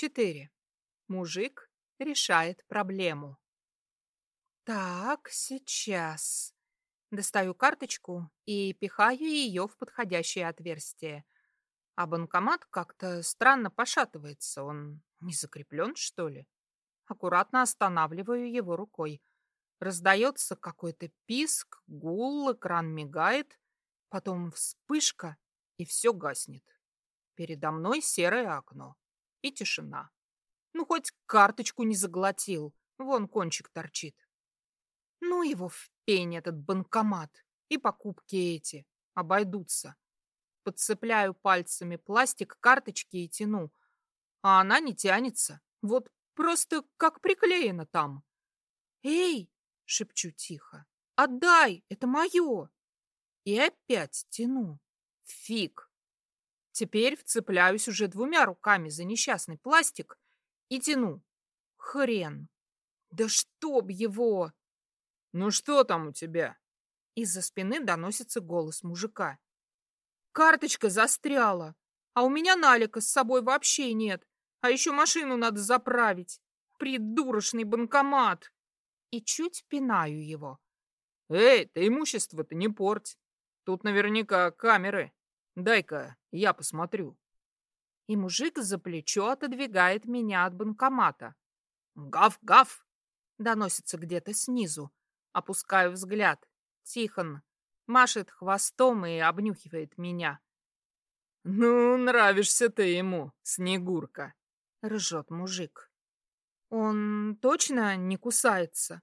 4. Мужик решает проблему. Так, сейчас. Достаю карточку и пихаю ее в подходящее отверстие. А банкомат как-то странно пошатывается. Он не закреплен, что ли? Аккуратно останавливаю его рукой. Раздается какой-то писк, гул, экран мигает, потом вспышка, и все гаснет. Передо мной серое окно и тишина. Ну, хоть карточку не заглотил, вон кончик торчит. Ну его в пень этот банкомат и покупки эти обойдутся. Подцепляю пальцами пластик карточки и тяну, а она не тянется. Вот просто как приклеена там. «Эй!» — шепчу тихо. «Отдай! Это мое!» И опять тяну. Фиг! Теперь вцепляюсь уже двумя руками за несчастный пластик и тяну. Хрен! Да чтоб его! Ну что там у тебя? Из-за спины доносится голос мужика. Карточка застряла, а у меня налика с собой вообще нет. А еще машину надо заправить. Придурочный банкомат. И чуть пинаю его. Эй, ты имущество-то не порть. Тут наверняка камеры. Дай-ка я посмотрю. И мужик за плечо отодвигает меня от банкомата. «Гав-гав!» — доносится где-то снизу. Опускаю взгляд. Тихон машет хвостом и обнюхивает меня. «Ну, нравишься ты ему, Снегурка!» — ржет мужик. «Он точно не кусается?»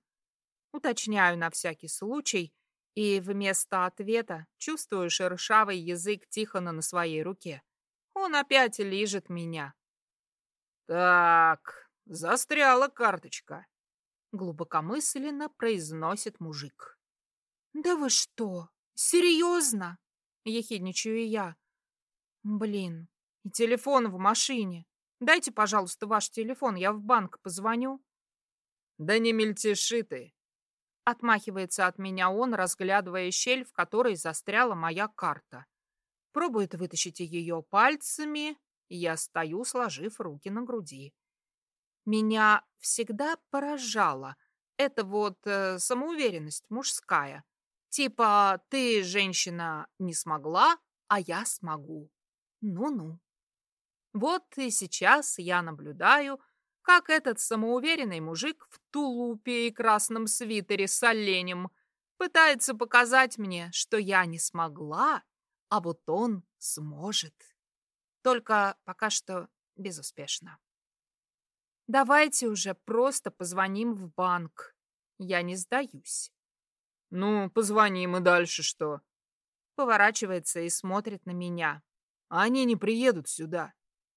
Уточняю на всякий случай, и вместо ответа чувствую шершавый язык Тихона на своей руке. Он опять лижет меня. «Так, застряла карточка», — глубокомысленно произносит мужик. «Да вы что, серьезно?» — ехидничаю я. «Блин, и телефон в машине. Дайте, пожалуйста, ваш телефон, я в банк позвоню». «Да не мельтеши ты. Отмахивается от меня он, разглядывая щель, в которой застряла моя карта. Пробует вытащить ее пальцами, я стою, сложив руки на груди. Меня всегда поражало это вот э, самоуверенность мужская. Типа, ты, женщина, не смогла, а я смогу. Ну-ну. Вот и сейчас я наблюдаю, как этот самоуверенный мужик в тулупе и красном свитере с оленем пытается показать мне, что я не смогла, а вот он сможет. Только пока что безуспешно. Давайте уже просто позвоним в банк. Я не сдаюсь. Ну, позвоним и дальше что? Поворачивается и смотрит на меня. Они не приедут сюда.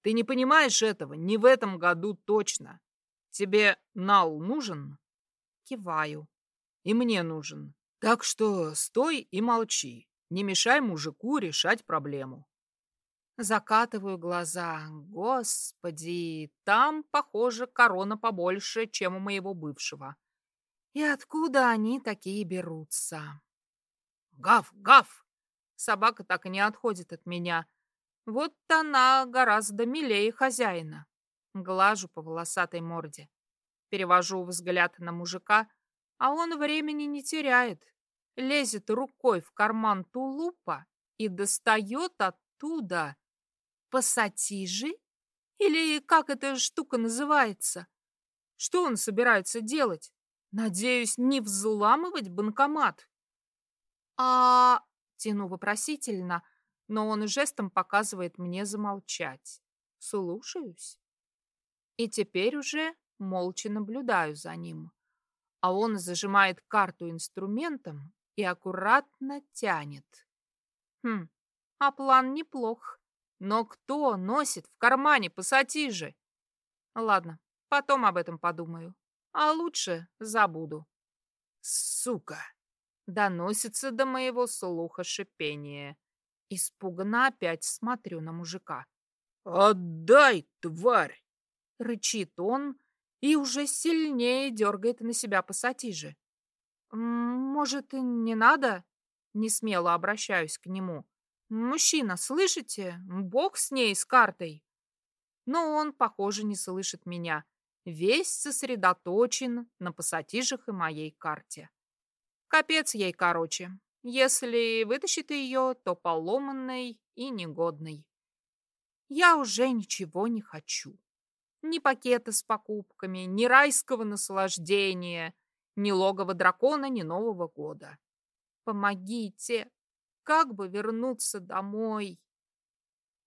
Ты не понимаешь этого? Не в этом году точно. Тебе нал нужен? Киваю. И мне нужен. Так что стой и молчи. Не мешай мужику решать проблему. Закатываю глаза. Господи, там, похоже, корона побольше, чем у моего бывшего. И откуда они такие берутся? Гав, гав! Собака так и не отходит от меня. Вот она гораздо милее хозяина. Глажу по волосатой морде. Перевожу взгляд на мужика, а он времени не теряет. Лезет рукой в карман тулупа и достает оттуда пассатижи? Или как эта штука называется? Что он собирается делать? Надеюсь, не взламывать банкомат. А, тяну вопросительно, но он жестом показывает мне замолчать. Слушаюсь. И теперь уже молча наблюдаю за ним. А он зажимает карту инструментом и аккуратно тянет. Хм, а план неплох. Но кто носит в кармане пассатижи? Ладно, потом об этом подумаю. А лучше забуду. Сука! Доносится до моего слуха шипение. Испуганно опять смотрю на мужика. «Отдай, тварь!» — рычит он и уже сильнее дергает на себя пассатижи. «Может, не надо?» — не смело обращаюсь к нему. «Мужчина, слышите? Бог с ней, с картой!» Но он, похоже, не слышит меня. Весь сосредоточен на пассатижах и моей карте. Капец ей, короче. Если вытащит ее, то поломанной и негодной. Я уже ничего не хочу. Ни пакета с покупками, ни райского наслаждения, ни логова дракона, ни Нового года. Помогите, как бы вернуться домой?